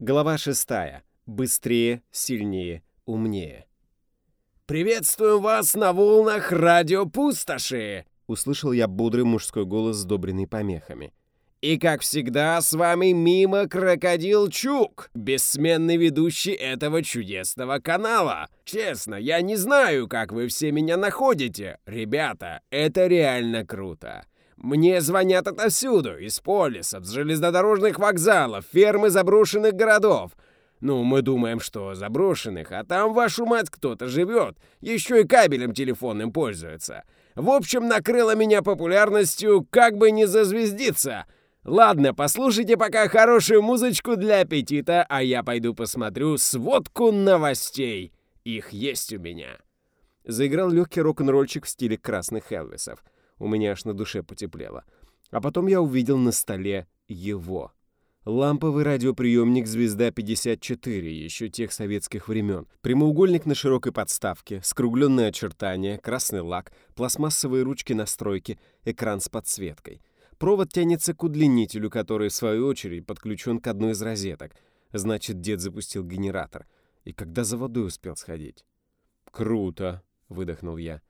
Глава шестая. Быстрее, сильнее, умнее. «Приветствуем вас на волнах радио Пустоши!» Услышал я бодрый мужской голос, сдобренный помехами. И, как всегда, с вами Мимо Крокодил Чук, бессменный ведущий этого чудесного канала. Честно, я не знаю, как вы все меня находите. Ребята, это реально круто. Мне звонят отовсюду, из полисов, с железнодорожных вокзалов, фермы заброшенных городов. Ну, мы думаем, что заброшенных, а там, вашу мать, кто-то живет. Еще и кабелем телефонным пользуется. В общем, накрыло меня популярностью, как бы не зазвездиться. Ладно, послушайте пока хорошую музычку для аппетита, а я пойду посмотрю сводку новостей. Их есть у меня. Заиграл легкий рок-н-ролльчик в стиле красных Элвисов. У меня аж на душе потеплело. А потом я увидел на столе его. Ламповый радиоприемник «Звезда-54» еще тех советских времен. Прямоугольник на широкой подставке, скругленные очертания, красный лак, пластмассовые ручки настройки, экран с подсветкой. Провод тянется к удлинителю, который, в свою очередь, подключен к одной из розеток. Значит, дед запустил генератор. И когда за водой успел сходить? «Круто!» — выдохнул я.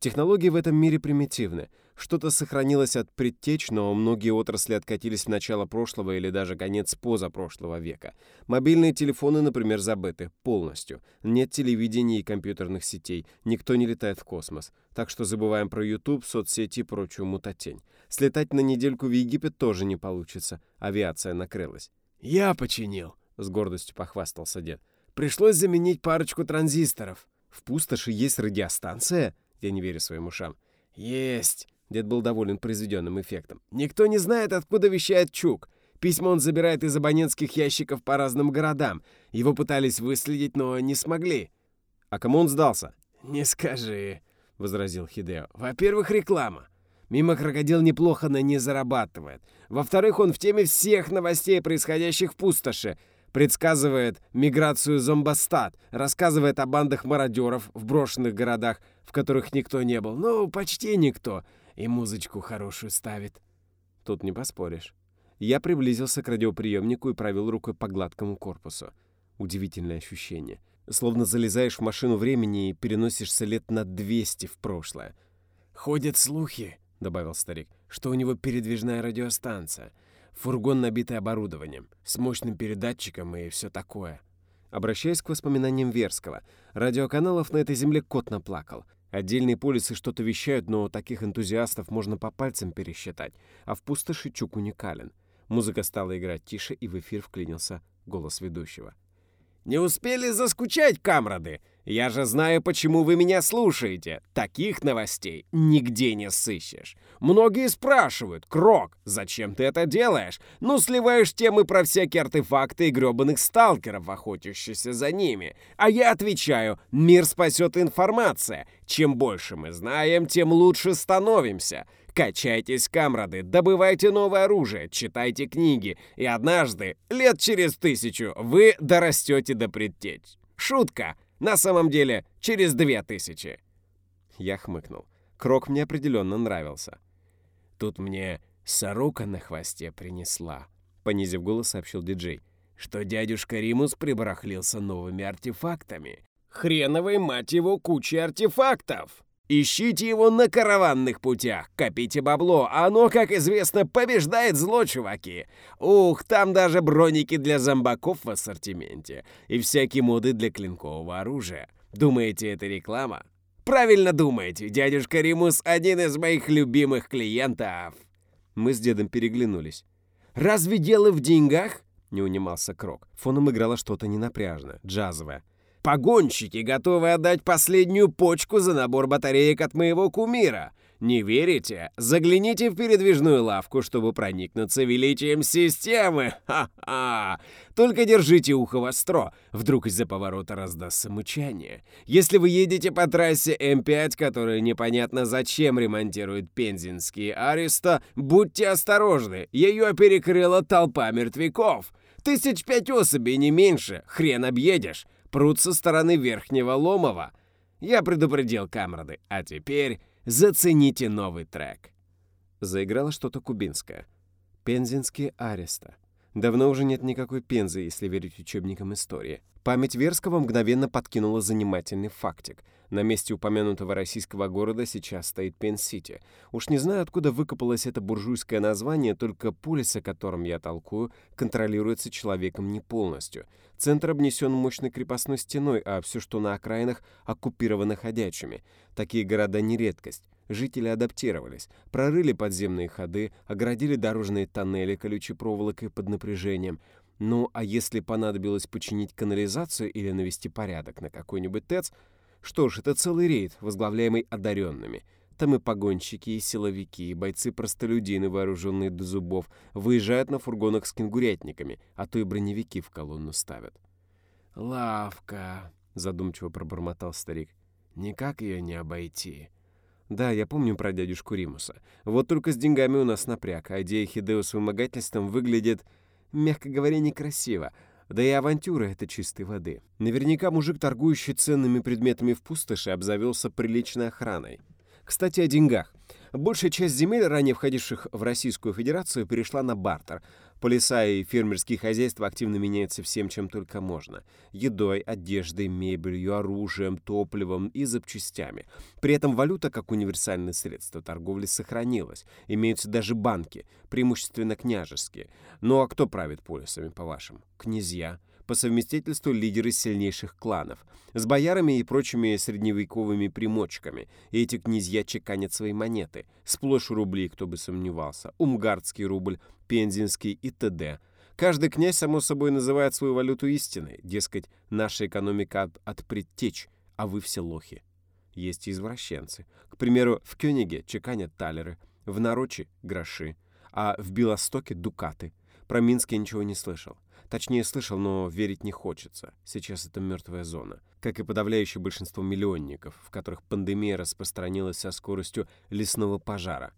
Технологии в этом мире примитивны. Что-то сохранилось от предтеч, но многие отрасли откатились в начало прошлого или даже конец позапрошлого века. Мобильные телефоны, например, забыты полностью. Нет телевидения и компьютерных сетей. Никто не летает в космос. Так что забываем про YouTube, соцсети и прочую мутатень. Слетать на недельку в Египет тоже не получится. Авиация накрылась. «Я починил», — с гордостью похвастался дед. «Пришлось заменить парочку транзисторов». «В пустоши есть радиостанция?» Я не верю своим ушам. «Есть!» Дед был доволен произведенным эффектом. «Никто не знает, откуда вещает Чук. Письмо он забирает из абонентских ящиков по разным городам. Его пытались выследить, но не смогли». «А кому он сдался?» «Не скажи», — возразил Хидео. «Во-первых, реклама. Мимо крокодил неплохо на ней зарабатывает. Во-вторых, он в теме всех новостей, происходящих в пустоши предсказывает миграцию зомбостат, рассказывает о бандах мародеров в брошенных городах, в которых никто не был, ну, почти никто, и музычку хорошую ставит. Тут не поспоришь. Я приблизился к радиоприемнику и провел рукой по гладкому корпусу. Удивительное ощущение. Словно залезаешь в машину времени и переносишься лет на 200 в прошлое. «Ходят слухи», — добавил старик, — «что у него передвижная радиостанция — Фургон, набитый оборудованием, с мощным передатчиком и все такое. Обращаясь к воспоминаниям Верского, радиоканалов на этой земле кот наплакал. Отдельные полисы что-то вещают, но таких энтузиастов можно по пальцам пересчитать, а в пустоши Чук уникален. Музыка стала играть тише, и в эфир вклинился голос ведущего. «Не успели заскучать, камрады? Я же знаю, почему вы меня слушаете. Таких новостей нигде не сыщешь. Многие спрашивают, Крок, зачем ты это делаешь? Ну, сливаешь темы про всякие артефакты и грёбаных сталкеров, охотящихся за ними. А я отвечаю, мир спасет информация. Чем больше мы знаем, тем лучше становимся. Качайтесь, камрады, добывайте новое оружие, читайте книги, и однажды, лет через тысячу, вы дорастете до предтеч. Шутка. На самом деле, через две тысячи. Я хмыкнул. Крок мне определенно нравился. Тут мне сорока на хвосте принесла, понизив голос, сообщил диджей, что дядюшка Римус прибарахлился новыми артефактами. Хреновой, мать его, кучей артефактов! Ищите его на караванных путях, копите бабло, а оно, как известно, побеждает зло, чуваки. Ух, там даже броники для зомбаков в ассортименте и всякие моды для клинкового оружия. Думаете, это реклама? Правильно думаете, дядюшка Римус один из моих любимых клиентов. Мы с дедом переглянулись. Разве дело в деньгах? Не унимался Крок. Фоном играло что-то ненапряжное, джазовое. Погонщики готовы отдать последнюю почку за набор батареек от моего кумира. Не верите? Загляните в передвижную лавку, чтобы проникнуться величием системы. Ха-ха! Только держите ухо востро. Вдруг из-за поворота раздастся мычание. Если вы едете по трассе М5, которая непонятно зачем ремонтирует пензенские Ареста, будьте осторожны. Ее перекрыла толпа мертвяков. Тысяч пять особей, не меньше. Хрен объедешь прут со стороны Верхнего Ломова. Я предупредил камрады, а теперь зацените новый трек. Заиграло что-то кубинское. Пензенские ареста. Давно уже нет никакой пензы, если верить учебникам истории. Память Верского мгновенно подкинула занимательный фактик. На месте упомянутого российского города сейчас стоит Пен-Сити. Уж не знаю, откуда выкопалось это буржуйское название, только полис, о котором я толкую, контролируется человеком не полностью. Центр обнесен мощной крепостной стеной, а все, что на окраинах, оккупировано ходячими. Такие города не редкость. Жители адаптировались, прорыли подземные ходы, оградили дорожные тоннели колючей проволокой под напряжением. Ну, а если понадобилось починить канализацию или навести порядок на какой-нибудь ТЭЦ, что ж, это целый рейд, возглавляемый одаренными. Там и погонщики, и силовики, и бойцы-простолюдины, вооруженные до зубов, выезжают на фургонах с кенгурятниками, а то и броневики в колонну ставят. «Лавка», — задумчиво пробормотал старик. «Никак ее не обойти». Да, я помню про дядюшку Римуса. Вот только с деньгами у нас напряг, а идея Хидео с вымогательством выглядит, мягко говоря, некрасиво. Да и авантюра — это чистой воды. Наверняка мужик, торгующий ценными предметами в пустоши, обзавелся приличной охраной. Кстати, о деньгах. Большая часть земель, ранее входивших в Российскую Федерацию, перешла на бартер. Полиса и фермерские хозяйства активно меняются всем, чем только можно. Едой, одеждой, мебелью, оружием, топливом и запчастями. При этом валюта, как универсальное средство торговли, сохранилась. Имеются даже банки, преимущественно княжеские. Ну а кто правит полисами, по-вашему? Князья по совместительству лидеры сильнейших кланов, с боярами и прочими средневековыми примочками. И эти князья чеканят свои монеты. Сплошь рубли, кто бы сомневался. Умгардский рубль, пензенский и т.д. Каждый князь, само собой, называет свою валюту истиной. Дескать, наша экономика от, от предтеч, а вы все лохи. Есть и извращенцы. К примеру, в Кёниге чеканят талеры, в Нарочи — гроши, а в Белостоке — дукаты. Про Минск я ничего не слышал. Точнее, слышал, но верить не хочется. Сейчас это мертвая зона. Как и подавляющее большинство миллионников, в которых пандемия распространилась со скоростью лесного пожара.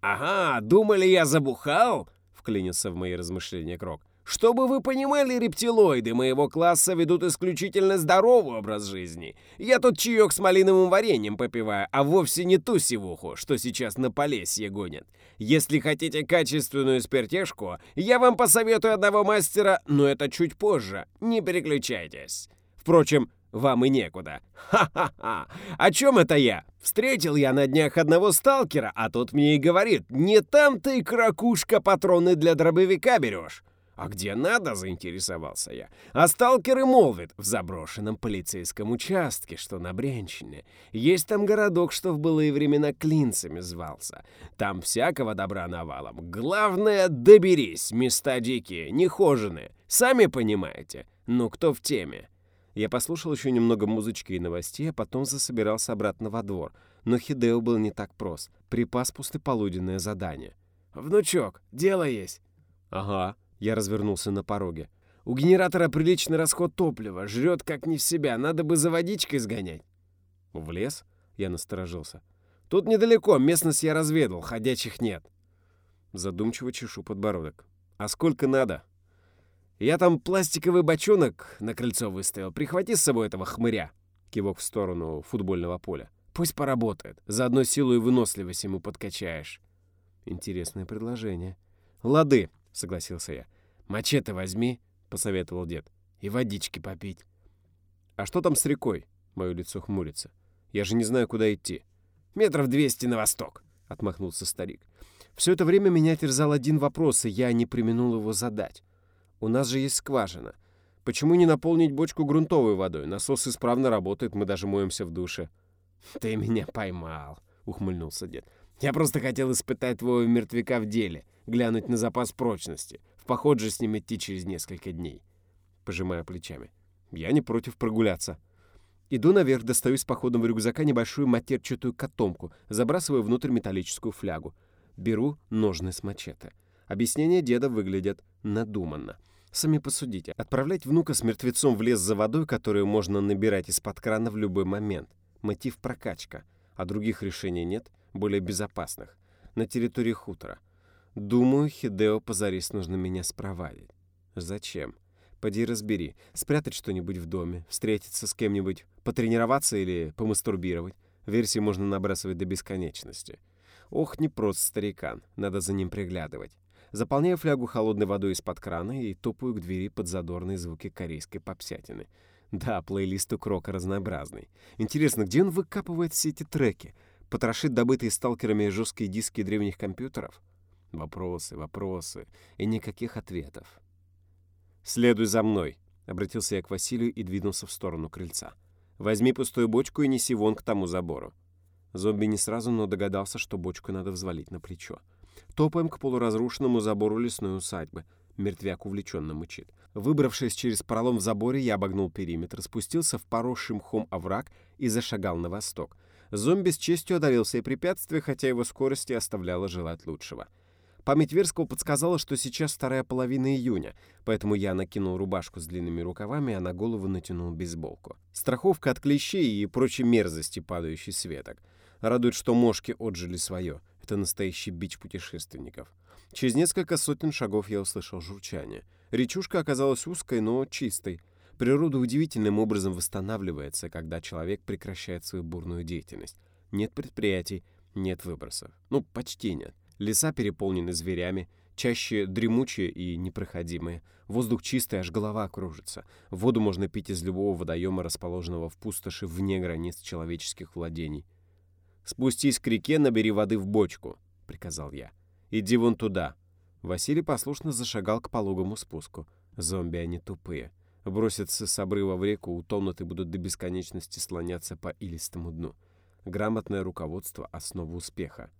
«Ага, думали, я забухал?» — вклинился в мои размышления Крок. Чтобы вы понимали, рептилоиды моего класса ведут исключительно здоровый образ жизни. Я тут чаек с малиновым вареньем попиваю, а вовсе не ту сивуху, что сейчас на Полесье гонят. Если хотите качественную спиртежку, я вам посоветую одного мастера, но это чуть позже. Не переключайтесь. Впрочем, вам и некуда. Ха-ха-ха! О чем это я? Встретил я на днях одного сталкера, а тот мне и говорит, не там ты, кракушка, патроны для дробовика берешь. «А где надо?» — заинтересовался я. А сталкер и молвит, в заброшенном полицейском участке, что на Брянщине. Есть там городок, что в былые времена Клинцами звался. Там всякого добра навалом. Главное, доберись, места дикие, нехоженные. Сами понимаете. Ну, кто в теме?» Я послушал еще немного музычки и новостей, а потом засобирался обратно во двор. Но Хидео был не так прост. Припас пустополуденное задание. «Внучок, дело есть». «Ага», я развернулся на пороге. «У генератора приличный расход топлива. Жрет как не в себя. Надо бы за водичкой сгонять». «В лес?» Я насторожился. «Тут недалеко. Местность я разведал. Ходячих нет». Задумчиво чешу подбородок. «А сколько надо?» «Я там пластиковый бочонок на крыльцо выставил. Прихвати с собой этого хмыря». Кивок в сторону футбольного поля. «Пусть поработает. Заодно силу и выносливость ему подкачаешь». Интересное предложение. «Лады», — согласился я. «Мачете возьми», — посоветовал дед, — «и водички попить». «А что там с рекой?» — мое лицо хмурится. «Я же не знаю, куда идти». «Метров двести на восток», — отмахнулся старик. Все это время меня терзал один вопрос, и я не применул его задать. У нас же есть скважина. Почему не наполнить бочку грунтовой водой? Насос исправно работает, мы даже моемся в душе. «Ты меня поймал», — ухмыльнулся дед. «Я просто хотел испытать твоего мертвяка в деле глянуть на запас прочности. В поход же с ним идти через несколько дней. Пожимая плечами. Я не против прогуляться. Иду наверх, достаю из походного рюкзака небольшую матерчатую котомку, забрасываю внутрь металлическую флягу. Беру ножны с мачете. Объяснения деда выглядят надуманно. Сами посудите. Отправлять внука с мертвецом в лес за водой, которую можно набирать из-под крана в любой момент. Мотив прокачка. А других решений нет, более безопасных. На территории хутора. Думаю, Хидео позарис нужно меня спровадить. Зачем? Поди разбери. Спрятать что-нибудь в доме, встретиться с кем-нибудь, потренироваться или помастурбировать. Версии можно набрасывать до бесконечности. Ох, не прост старикан, надо за ним приглядывать. Заполняю флягу холодной водой из-под крана и топаю к двери под задорные звуки корейской попсятины. Да, плейлист у Крока разнообразный. Интересно, где он выкапывает все эти треки? Потрошит добытые сталкерами жесткие диски древних компьютеров? Вопросы, вопросы и никаких ответов. «Следуй за мной», — обратился я к Василию и двинулся в сторону крыльца. «Возьми пустую бочку и неси вон к тому забору». Зомби не сразу, но догадался, что бочку надо взвалить на плечо. Топаем к полуразрушенному забору лесной усадьбы. Мертвяк увлеченно мычит. Выбравшись через пролом в заборе, я обогнул периметр, спустился в поросший мхом овраг и зашагал на восток. Зомби с честью одолел все препятствия, хотя его скорость и оставляла желать лучшего. Память Верского подсказала, что сейчас вторая половина июня, поэтому я накинул рубашку с длинными рукавами, а на голову натянул бейсболку. Страховка от клещей и прочей мерзости, падающей с веток. Радует, что мошки отжили свое. Это настоящий бич путешественников. Через несколько сотен шагов я услышал журчание. Речушка оказалась узкой, но чистой. Природа удивительным образом восстанавливается, когда человек прекращает свою бурную деятельность. Нет предприятий, нет выбросов. Ну, почти нет. Леса переполнены зверями, чаще дремучие и непроходимые. Воздух чистый, аж голова кружится. Воду можно пить из любого водоема, расположенного в пустоши вне границ человеческих владений. «Спустись к реке, набери воды в бочку», — приказал я. «Иди вон туда». Василий послушно зашагал к пологому спуску. Зомби они тупые. Бросятся с обрыва в реку, утонут и будут до бесконечности слоняться по илистому дну. Грамотное руководство — основа успеха.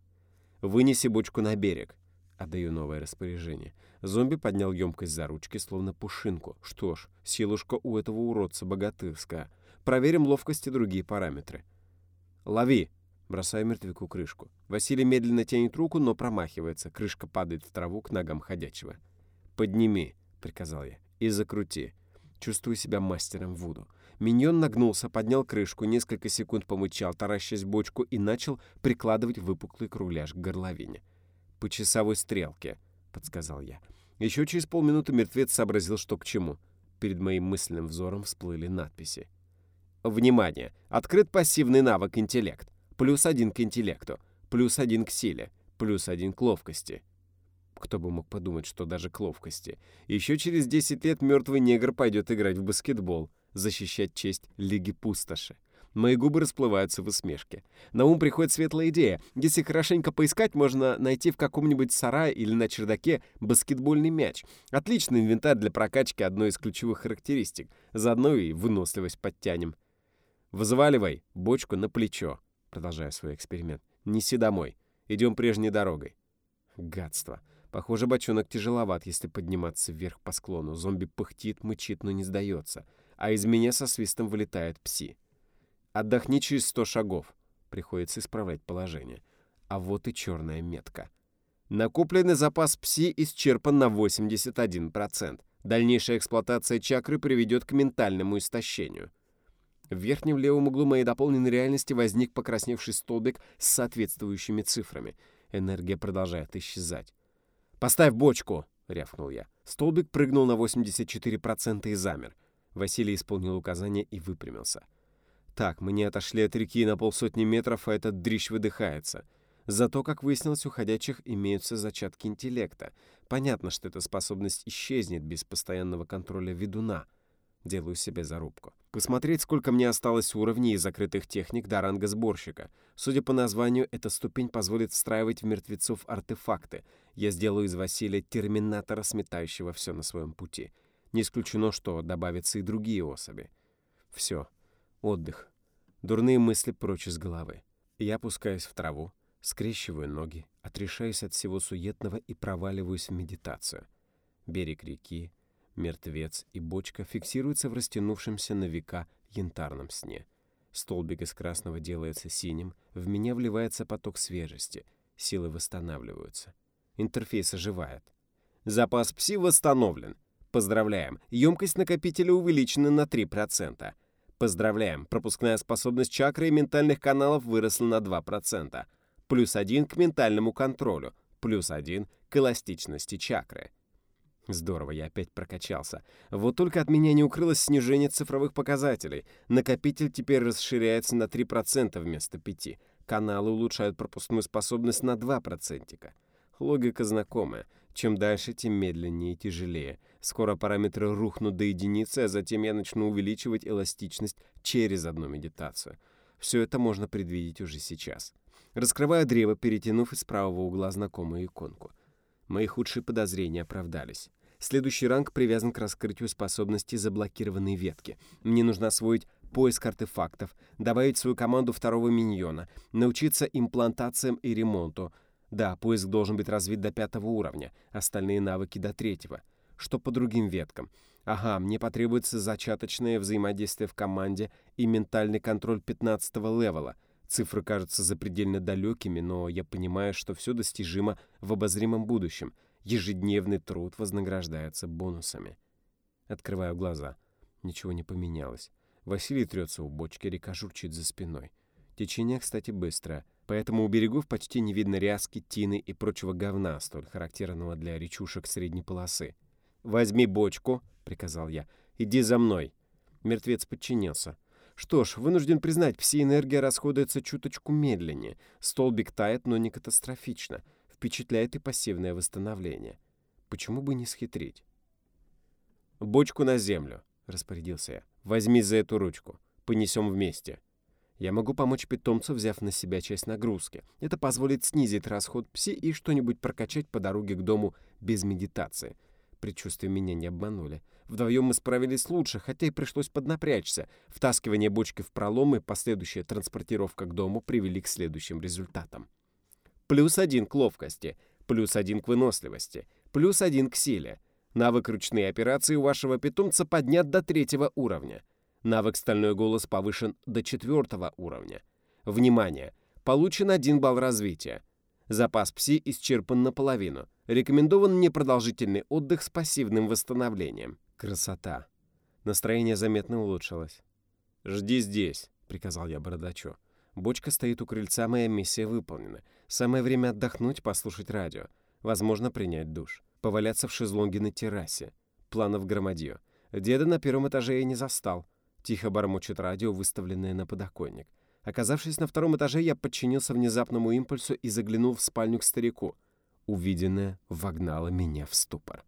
«Вынеси бочку на берег», — отдаю новое распоряжение. Зомби поднял емкость за ручки, словно пушинку. Что ж, силушка у этого уродца богатырская. Проверим ловкость и другие параметры. «Лови!» Бросаю мертвяку крышку. Василий медленно тянет руку, но промахивается. Крышка падает в траву к ногам ходячего. «Подними», — приказал я, — «и закрути». Чувствую себя мастером Вуду. Миньон нагнулся, поднял крышку, несколько секунд помычал, таращась бочку, и начал прикладывать выпуклый кругляш к горловине. «По часовой стрелке», — подсказал я. Еще через полминуты мертвец сообразил, что к чему. Перед моим мысленным взором всплыли надписи. «Внимание! Открыт пассивный навык «Интеллект». Плюс один к интеллекту, плюс один к силе, плюс один к ловкости. Кто бы мог подумать, что даже к ловкости. Еще через 10 лет мертвый негр пойдет играть в баскетбол, защищать честь Лиги Пустоши. Мои губы расплываются в усмешке. На ум приходит светлая идея. Если хорошенько поискать, можно найти в каком-нибудь сарае или на чердаке баскетбольный мяч. Отличный инвентарь для прокачки одной из ключевых характеристик. Заодно и выносливость подтянем. Взваливай бочку на плечо продолжая свой эксперимент. «Неси домой. Идем прежней дорогой». Гадство. Похоже, бочонок тяжеловат, если подниматься вверх по склону. Зомби пыхтит, мычит, но не сдается. А из меня со свистом вылетает пси. «Отдохни через сто шагов». Приходится исправлять положение. А вот и черная метка. Накопленный запас пси исчерпан на 81%. Дальнейшая эксплуатация чакры приведет к ментальному истощению. В верхнем левом углу моей дополненной реальности возник покрасневший столбик с соответствующими цифрами. Энергия продолжает исчезать. «Поставь бочку!» — рявкнул я. Столбик прыгнул на 84% и замер. Василий исполнил указание и выпрямился. Так, мы не отошли от реки на полсотни метров, а этот дрищ выдыхается. Зато, как выяснилось, у ходячих имеются зачатки интеллекта. Понятно, что эта способность исчезнет без постоянного контроля ведуна. Делаю себе зарубку. Посмотреть, сколько мне осталось уровней и закрытых техник до ранга сборщика. Судя по названию, эта ступень позволит встраивать в мертвецов артефакты. Я сделаю из Василия терминатора, сметающего все на своем пути. Не исключено, что добавятся и другие особи. Все. Отдых. Дурные мысли прочь из головы. Я опускаюсь в траву, скрещиваю ноги, отрешаюсь от всего суетного и проваливаюсь в медитацию. Берег реки, Мертвец и бочка фиксируются в растянувшемся на века янтарном сне. Столбик из красного делается синим, в меня вливается поток свежести, силы восстанавливаются. Интерфейс оживает. Запас пси восстановлен. Поздравляем, емкость накопителя увеличена на 3%. Поздравляем, пропускная способность чакры и ментальных каналов выросла на 2%. Плюс один к ментальному контролю, плюс один к эластичности чакры. Здорово, я опять прокачался. Вот только от меня не укрылось снижение цифровых показателей. Накопитель теперь расширяется на 3% вместо 5%. Каналы улучшают пропускную способность на 2%. Логика знакомая. Чем дальше, тем медленнее и тяжелее. Скоро параметры рухнут до единицы, а затем я начну увеличивать эластичность через одну медитацию. Все это можно предвидеть уже сейчас. Раскрываю древо, перетянув из правого угла знакомую иконку. Мои худшие подозрения оправдались. Следующий ранг привязан к раскрытию способности заблокированной ветки. Мне нужно освоить поиск артефактов, добавить свою команду второго миньона, научиться имплантациям и ремонту. Да, поиск должен быть развит до пятого уровня, остальные навыки до третьего. Что по другим веткам? Ага, мне потребуется зачаточное взаимодействие в команде и ментальный контроль 15 левела. Цифры кажутся запредельно далекими, но я понимаю, что все достижимо в обозримом будущем. Ежедневный труд вознаграждается бонусами. Открываю глаза. Ничего не поменялось. Василий трется у бочки, река журчит за спиной. Течение, кстати, быстрое, поэтому у берегов почти не видно ряски, тины и прочего говна, столь характерного для речушек средней полосы. «Возьми бочку», — приказал я. «Иди за мной». Мертвец подчинился. Что ж, вынужден признать, пси-энергия расходуется чуточку медленнее. Столбик тает, но не катастрофично. Впечатляет и пассивное восстановление. Почему бы не схитрить? «Бочку на землю», — распорядился я. Возьми за эту ручку. Понесем вместе. Я могу помочь питомцу, взяв на себя часть нагрузки. Это позволит снизить расход пси и что-нибудь прокачать по дороге к дому без медитации. Предчувствия меня не обманули. Вдвоем мы справились лучше, хотя и пришлось поднапрячься. Втаскивание бочки в пролом и последующая транспортировка к дому привели к следующим результатам. Плюс один к ловкости, плюс один к выносливости, плюс один к силе — Навык ручные операции у вашего питомца поднят до третьего уровня. Навык стальной голос повышен до четвертого уровня. Внимание! Получен один балл развития. Запас ПСИ исчерпан наполовину. Рекомендован непродолжительный отдых с пассивным восстановлением. Красота. Настроение заметно улучшилось. «Жди здесь», — приказал я бородачу. Бочка стоит у крыльца, моя миссия выполнена. Самое время отдохнуть, послушать радио. Возможно, принять душ поваляться в шезлонге на террасе. Планов громадье. Деда на первом этаже я не застал. Тихо бормочет радио, выставленное на подоконник. Оказавшись на втором этаже, я подчинился внезапному импульсу и заглянул в спальню к старику. Увиденное вогнало меня в ступор.